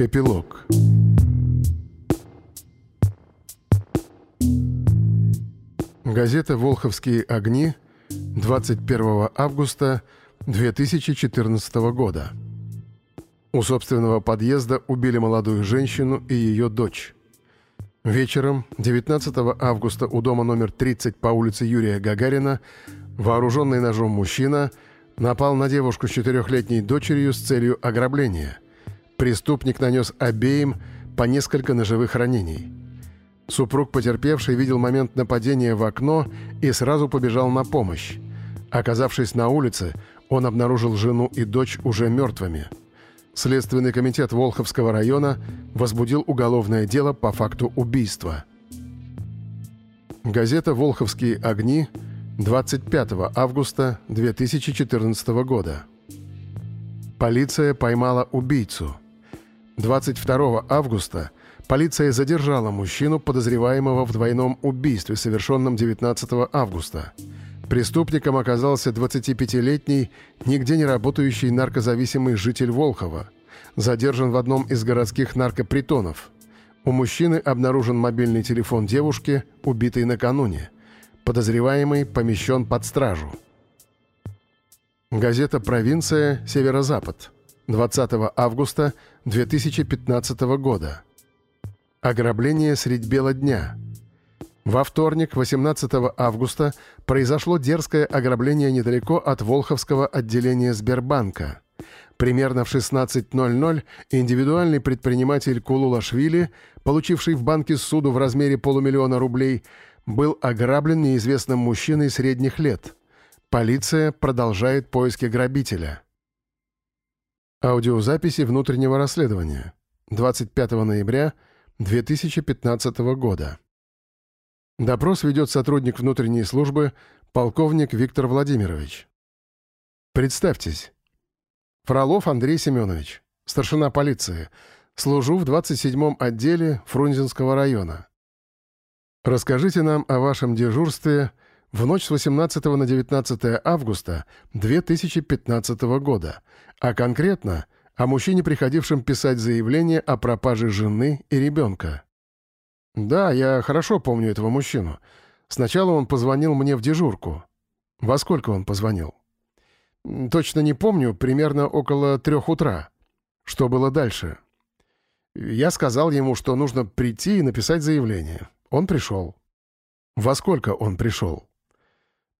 Эпилог Газета «Волховские огни» 21 августа 2014 года. У собственного подъезда убили молодую женщину и ее дочь. Вечером 19 августа у дома номер 30 по улице Юрия Гагарина вооруженный ножом мужчина напал на девушку с четырехлетней дочерью с целью ограбления. Преступник нанес обеим по несколько ножевых ранений. Супруг потерпевший видел момент нападения в окно и сразу побежал на помощь. Оказавшись на улице, он обнаружил жену и дочь уже мертвыми. Следственный комитет Волховского района возбудил уголовное дело по факту убийства. Газета «Волховские огни» 25 августа 2014 года. Полиция поймала убийцу. 22 августа полиция задержала мужчину, подозреваемого в двойном убийстве, совершенном 19 августа. Преступником оказался 25-летний, нигде не работающий наркозависимый житель Волхова. Задержан в одном из городских наркопритонов. У мужчины обнаружен мобильный телефон девушки, убитой накануне. Подозреваемый помещен под стражу. Газета «Провинция. Северо-Запад». 20 августа 2015 года. Ограбление средь бела дня. Во вторник, 18 августа, произошло дерзкое ограбление недалеко от Волховского отделения Сбербанка. Примерно в 16.00 индивидуальный предприниматель Кулулашвили, получивший в банке суду в размере полумиллиона рублей, был ограблен неизвестным мужчиной средних лет. Полиция продолжает поиски грабителя. Аудиозаписи внутреннего расследования. 25 ноября 2015 года. Допрос ведет сотрудник внутренней службы полковник Виктор Владимирович. Представьтесь. Фролов Андрей Семенович, старшина полиции. Служу в 27-м отделе Фрунзенского района. Расскажите нам о вашем дежурстве в ночь с 18 на 19 августа 2015 года, а конкретно о мужчине, приходившем писать заявление о пропаже жены и ребенка. Да, я хорошо помню этого мужчину. Сначала он позвонил мне в дежурку. Во сколько он позвонил? Точно не помню, примерно около трех утра. Что было дальше? Я сказал ему, что нужно прийти и написать заявление. Он пришел. Во сколько он пришел?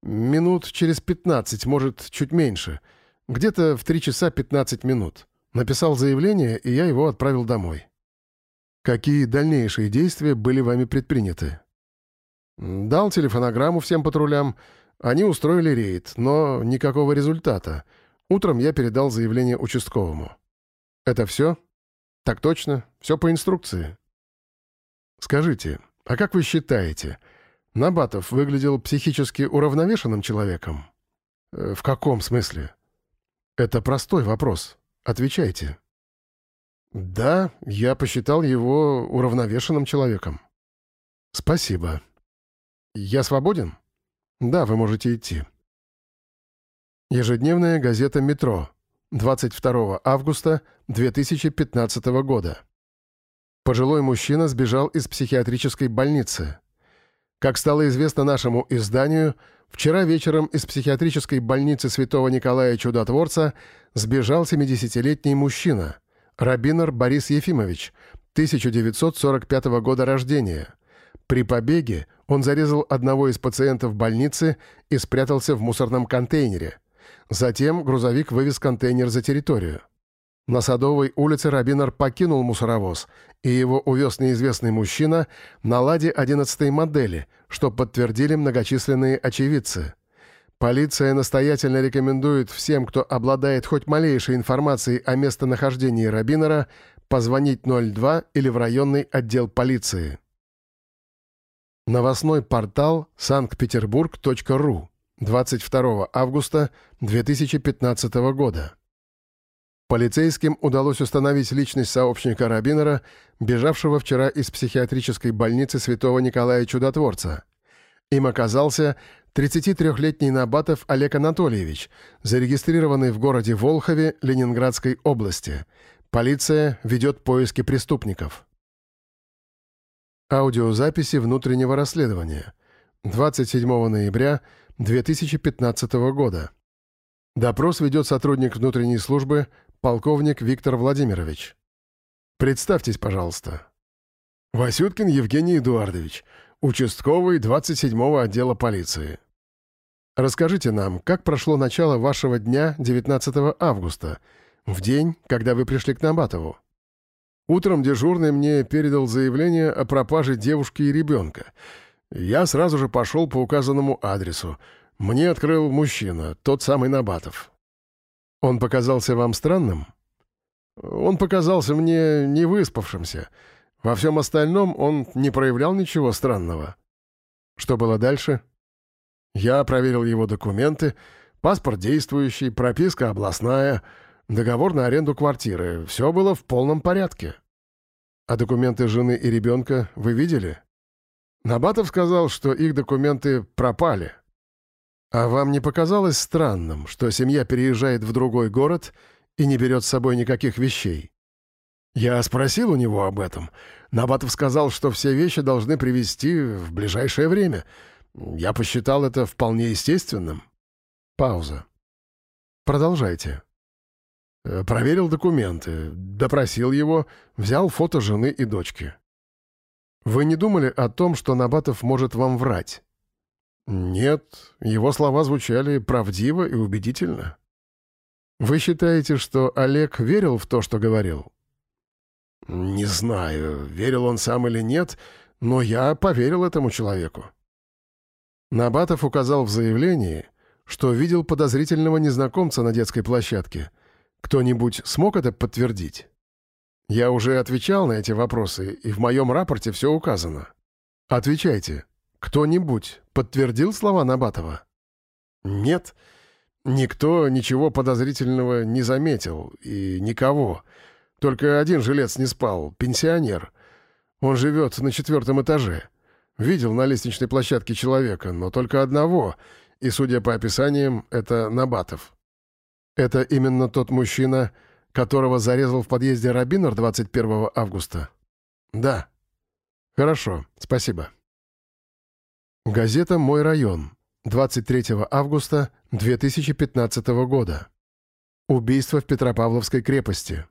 Минут через 15, может, чуть меньше. Где-то в 3 часа 15 минут. Написал заявление, и я его отправил домой. Какие дальнейшие действия были вами предприняты? Дал телефонограмму всем патрулям. Они устроили рейд, но никакого результата. Утром я передал заявление участковому. Это все? Так точно. Все по инструкции. Скажите, а как вы считаете, Набатов выглядел психически уравновешенным человеком? Э, в каком смысле? Это простой вопрос. Отвечайте. Да, я посчитал его уравновешенным человеком. Спасибо. Я свободен? Да, вы можете идти. Ежедневная газета «Метро», 22 августа 2015 года. Пожилой мужчина сбежал из психиатрической больницы. Как стало известно нашему изданию, вчера вечером из психиатрической больницы святого Николая Чудотворца сбежал 70-летний мужчина, Рабинер Борис Ефимович, 1945 года рождения. При побеге он зарезал одного из пациентов больницы и спрятался в мусорном контейнере. Затем грузовик вывез контейнер за территорию. На Садовой улице Рабинер покинул мусоровоз, и его увез неизвестный мужчина на «Ладе» 11 модели, что подтвердили многочисленные очевидцы. Полиция настоятельно рекомендует всем, кто обладает хоть малейшей информацией о местонахождении Рабинера, позвонить 02 или в районный отдел полиции. Новостной портал санкт-петербург.ру 22 августа 2015 года. Полицейским удалось установить личность сообщника Рабинера, бежавшего вчера из психиатрической больницы святого Николая Чудотворца. Им оказался 33-летний Набатов Олег Анатольевич, зарегистрированный в городе Волхове Ленинградской области. Полиция ведет поиски преступников. Аудиозаписи внутреннего расследования. 27 ноября 2015 года. Допрос ведет сотрудник внутренней службы полковник Виктор Владимирович. Представьтесь, пожалуйста. Васюткин Евгений Эдуардович, участковый 27-го отдела полиции. Расскажите нам, как прошло начало вашего дня 19 августа, в день, когда вы пришли к Набатову? Утром дежурный мне передал заявление о пропаже девушки и ребенка. Я сразу же пошел по указанному адресу. Мне открыл мужчина, тот самый Набатов. Он показался вам странным? Он показался мне невыспавшимся. Во всем остальном он не проявлял ничего странного. Что было дальше? Я проверил его документы, паспорт действующий, прописка областная — Договор на аренду квартиры. Все было в полном порядке. А документы жены и ребенка вы видели? Набатов сказал, что их документы пропали. А вам не показалось странным, что семья переезжает в другой город и не берет с собой никаких вещей? Я спросил у него об этом. Набатов сказал, что все вещи должны привезти в ближайшее время. Я посчитал это вполне естественным. Пауза. Продолжайте. Э, проверил документы, допросил его, взял фото жены и дочки. Вы не думали о том, что Набатов может вам врать? Нет, его слова звучали правдиво и убедительно. Вы считаете, что Олег верил в то, что говорил? Не знаю, верил он сам или нет, но я поверил этому человеку. Набатов указал в заявлении, что видел подозрительного незнакомца на детской площадке — кто-нибудь смог это подтвердить? Я уже отвечал на эти вопросы, и в моем рапорте все указано. Отвечайте. Кто-нибудь подтвердил слова Набатова? Нет. Никто ничего подозрительного не заметил. И никого. Только один жилец не спал. Пенсионер. Он живет на четвертом этаже. Видел на лестничной площадке человека, но только одного. И, судя по описаниям, это Набатов. «Это именно тот мужчина, которого зарезал в подъезде Рабинер 21 августа?» «Да». «Хорошо, спасибо». Газета «Мой район», 23 августа 2015 года. Убийство в Петропавловской крепости.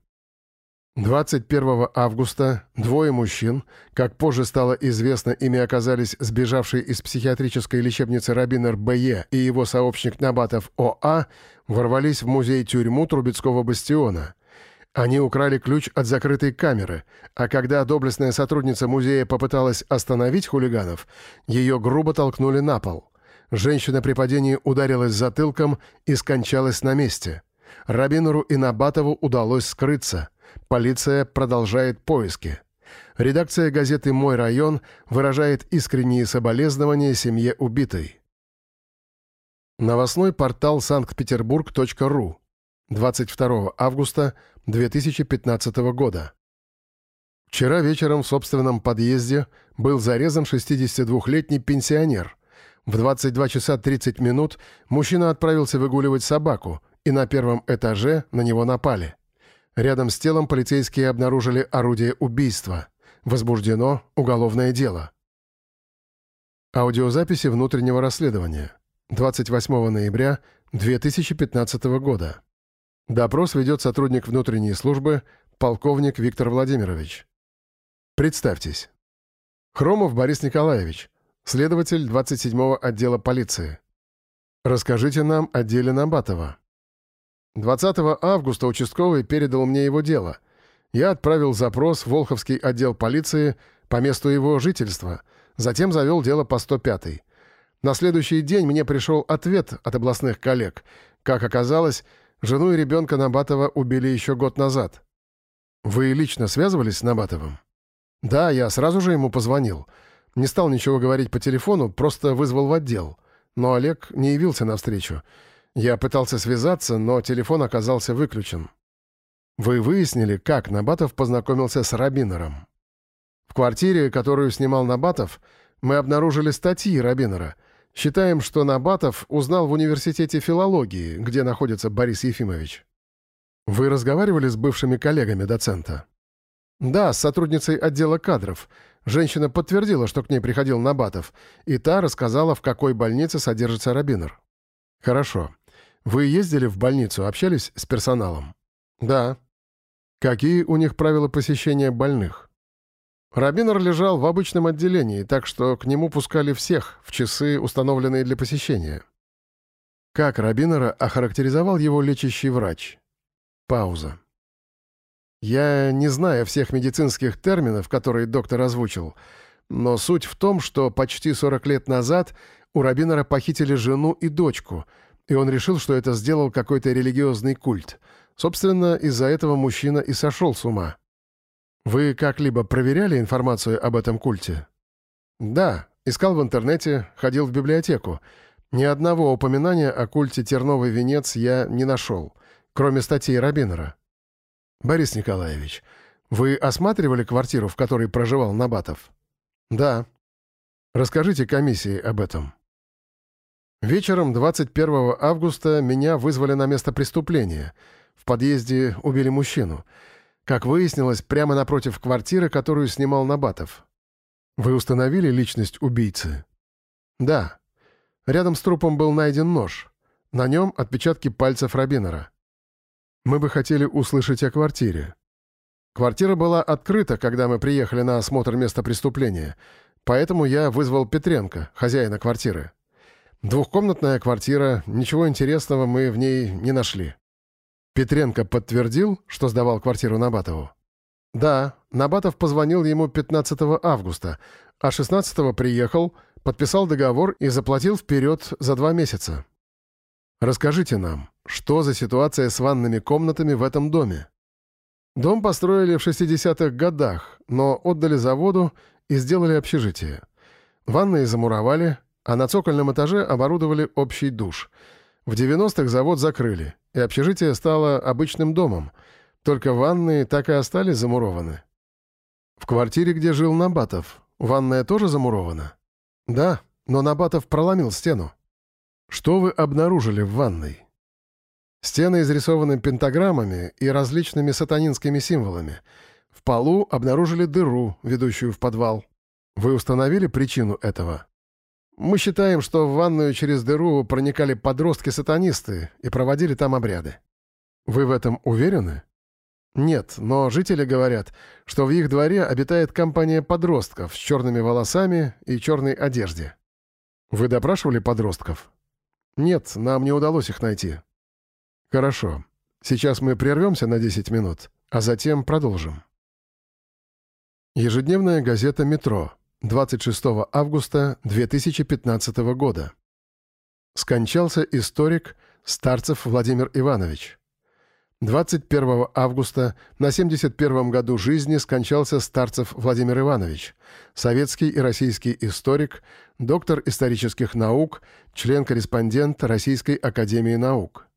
21 августа двое мужчин, как позже стало известно, ими оказались сбежавшие из психиатрической лечебницы Рабинер Б.Е. и его сообщник Набатов О.А., ворвались в музей-тюрьму Трубецкого бастиона. Они украли ключ от закрытой камеры, а когда доблестная сотрудница музея попыталась остановить хулиганов, ее грубо толкнули на пол. Женщина при падении ударилась затылком и скончалась на месте. Рабинеру и Набатову удалось скрыться — Полиция продолжает поиски. Редакция газеты «Мой район» выражает искренние соболезнования семье убитой. Новостной портал санкт-петербург.ру 22 августа 2015 года. Вчера вечером в собственном подъезде был зарезан 62-летний пенсионер. В 22 часа 30 минут мужчина отправился выгуливать собаку, и на первом этаже на него напали. Рядом с телом полицейские обнаружили орудие убийства. Возбуждено уголовное дело. Аудиозаписи внутреннего расследования. 28 ноября 2015 года. Допрос ведет сотрудник внутренней службы полковник Виктор Владимирович. Представьтесь. Хромов Борис Николаевич, следователь 27-го отдела полиции. Расскажите нам о деле Набатова. 20 августа участковый передал мне его дело. Я отправил запрос в Волховский отдел полиции по месту его жительства, затем завел дело по 105-й. На следующий день мне пришел ответ от областных коллег. Как оказалось, жену и ребенка Набатова убили еще год назад. Вы лично связывались с Набатовым? Да, я сразу же ему позвонил. Не стал ничего говорить по телефону, просто вызвал в отдел. Но Олег не явился навстречу. Я пытался связаться, но телефон оказался выключен. Вы выяснили, как Набатов познакомился с Рабинером? В квартире, которую снимал Набатов, мы обнаружили статьи Рабинера. Считаем, что Набатов узнал в университете филологии, где находится Борис Ефимович. Вы разговаривали с бывшими коллегами доцента? Да, с сотрудницей отдела кадров. Женщина подтвердила, что к ней приходил Набатов, и та рассказала, в какой больнице содержится Рабинер. Хорошо. Вы ездили в больницу, общались с персоналом? Да. Какие у них правила посещения больных? Рабинер лежал в обычном отделении, так что к нему пускали всех в часы, установленные для посещения. Как Рабинера охарактеризовал его лечащий врач? Пауза. Я не знаю всех медицинских терминов, которые доктор озвучил, но суть в том, что почти 40 лет назад у Рабинера похитили жену и дочку, и он решил, что это сделал какой-то религиозный культ. Собственно, из-за этого мужчина и сошел с ума. Вы как-либо проверяли информацию об этом культе? Да, искал в интернете, ходил в библиотеку. Ни одного упоминания о культе Терновый венец я не нашел, кроме статьи Рабинера. Борис Николаевич, вы осматривали квартиру, в которой проживал Набатов? Да. Расскажите комиссии об этом. Вечером 21 августа меня вызвали на место преступления — в подъезде убили мужчину. Как выяснилось, прямо напротив квартиры, которую снимал Набатов. Вы установили личность убийцы? Да. Рядом с трупом был найден нож. На нем отпечатки пальцев Рабинера. Мы бы хотели услышать о квартире. Квартира была открыта, когда мы приехали на осмотр места преступления, поэтому я вызвал Петренко, хозяина квартиры. Двухкомнатная квартира, ничего интересного мы в ней не нашли. Петренко подтвердил, что сдавал квартиру Набатову? Да, Набатов позвонил ему 15 августа, а 16 приехал, подписал договор и заплатил вперед за два месяца. Расскажите нам, что за ситуация с ванными комнатами в этом доме? Дом построили в 60-х годах, но отдали заводу и сделали общежитие. Ванные замуровали, а на цокольном этаже оборудовали общий душ. В 90-х завод закрыли, и общежитие стало обычным домом, только ванные так и остались замурованы. В квартире, где жил Набатов, ванная тоже замурована? Да, но Набатов проломил стену. Что вы обнаружили в ванной? Стены изрисованы пентаграммами и различными сатанинскими символами. В полу обнаружили дыру, ведущую в подвал. Вы установили причину этого? Мы считаем, что в ванную через дыру проникали подростки-сатанисты и проводили там обряды. Вы в этом уверены? Нет, но жители говорят, что в их дворе обитает компания подростков с черными волосами и черной одежде. Вы допрашивали подростков? Нет, нам не удалось их найти. Хорошо. Сейчас мы прервемся на 10 минут, а затем продолжим. Ежедневная газета «Метро», 26 августа 2015 года. Скончался историк Старцев Владимир Иванович. 21 августа на 71 году жизни скончался Старцев Владимир Иванович, советский и российский историк, доктор исторических наук, член-корреспондент Российской академии наук.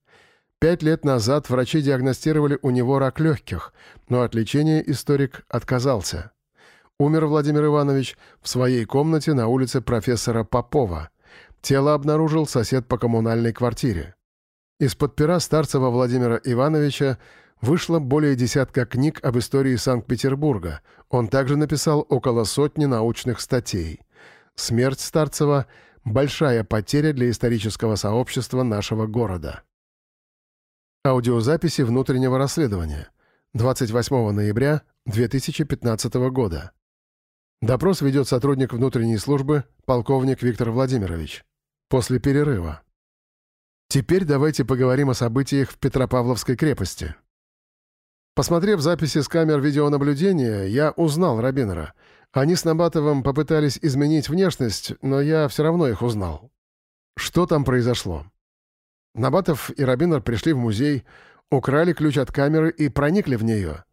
Пять лет назад врачи диагностировали у него рак легких, но от лечения историк отказался. Умер Владимир Иванович в своей комнате на улице профессора Попова. Тело обнаружил сосед по коммунальной квартире. Из-под пера старцева Владимира Ивановича вышло более десятка книг об истории Санкт-Петербурга. Он также написал около сотни научных статей. Смерть Старцева — большая потеря для исторического сообщества нашего города. Аудиозаписи внутреннего расследования. 28 ноября 2015 года. Допрос ведет сотрудник внутренней службы, полковник Виктор Владимирович. После перерыва. Теперь давайте поговорим о событиях в Петропавловской крепости. Посмотрев записи с камер видеонаблюдения, я узнал Рабинера. Они с Набатовым попытались изменить внешность, но я все равно их узнал. Что там произошло? Набатов и Рабинер пришли в музей, украли ключ от камеры и проникли в нее.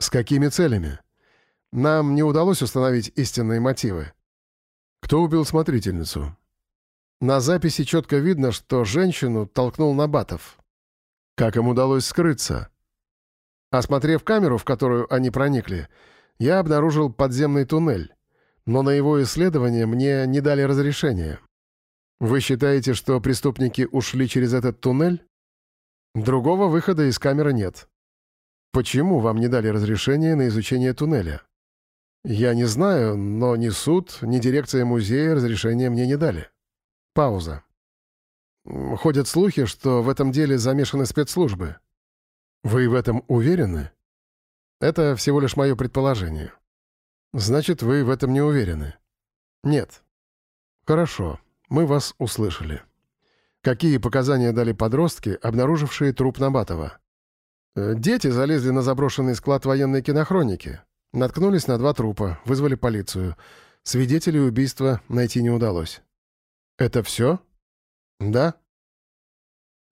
С какими целями? Нам не удалось установить истинные мотивы. Кто убил смотрительницу? На записи четко видно, что женщину толкнул Набатов. Как им удалось скрыться? Осмотрев камеру, в которую они проникли, я обнаружил подземный туннель, но на его исследование мне не дали разрешения. Вы считаете, что преступники ушли через этот туннель? Другого выхода из камеры нет. Почему вам не дали разрешение на изучение туннеля? Я не знаю, но ни суд, ни дирекция музея разрешения мне не дали. Пауза. Ходят слухи, что в этом деле замешаны спецслужбы. Вы в этом уверены? Это всего лишь мое предположение. Значит, вы в этом не уверены? Нет. Хорошо, мы вас услышали. Какие показания дали подростки, обнаружившие труп Набатова? Э, дети залезли на заброшенный склад военной кинохроники. Наткнулись на два трупа, вызвали полицию. Свидетелей убийства найти не удалось. Это все? Да.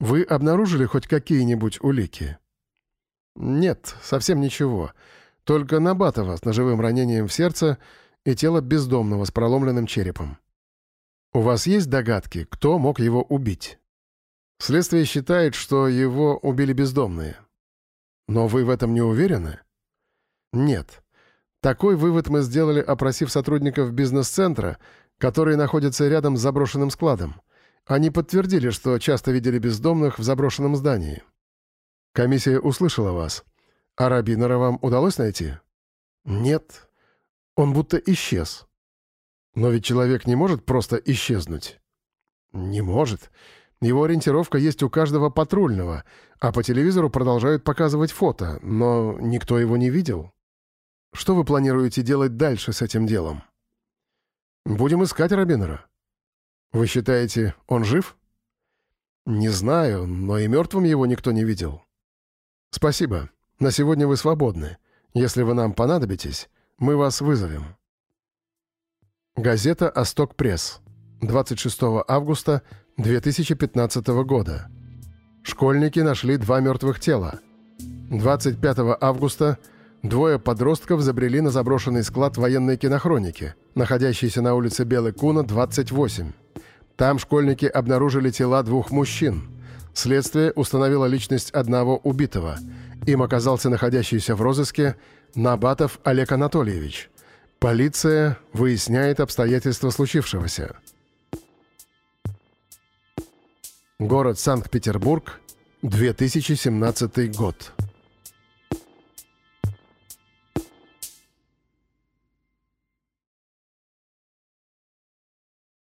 Вы обнаружили хоть какие-нибудь улики? Нет, совсем ничего. Только Набатова с ножевым ранением в сердце и тело бездомного с проломленным черепом. У вас есть догадки, кто мог его убить? Следствие считает, что его убили бездомные. Но вы в этом не уверены? Нет. Такой вывод мы сделали, опросив сотрудников бизнес-центра, которые находятся рядом с заброшенным складом. Они подтвердили, что часто видели бездомных в заброшенном здании. Комиссия услышала вас. А Рабинера вам удалось найти? Нет. Он будто исчез. Но ведь человек не может просто исчезнуть. Не может. Его ориентировка есть у каждого патрульного, а по телевизору продолжают показывать фото, но никто его не видел. Что вы планируете делать дальше с этим делом? Будем искать Робинера. Вы считаете, он жив? Не знаю, но и мертвым его никто не видел. Спасибо. На сегодня вы свободны. Если вы нам понадобитесь, мы вас вызовем. Газета «Осток Пресс». 26 августа 2015 года. Школьники нашли два мертвых тела. 25 августа двое подростков забрели на заброшенный склад военной кинохроники, находящийся на улице Белой Куна, 28. Там школьники обнаружили тела двух мужчин. Следствие установило личность одного убитого. Им оказался находящийся в розыске Набатов Олег Анатольевич – Полиция выясняет обстоятельства случившегося. Город Санкт-Петербург, 2017 год.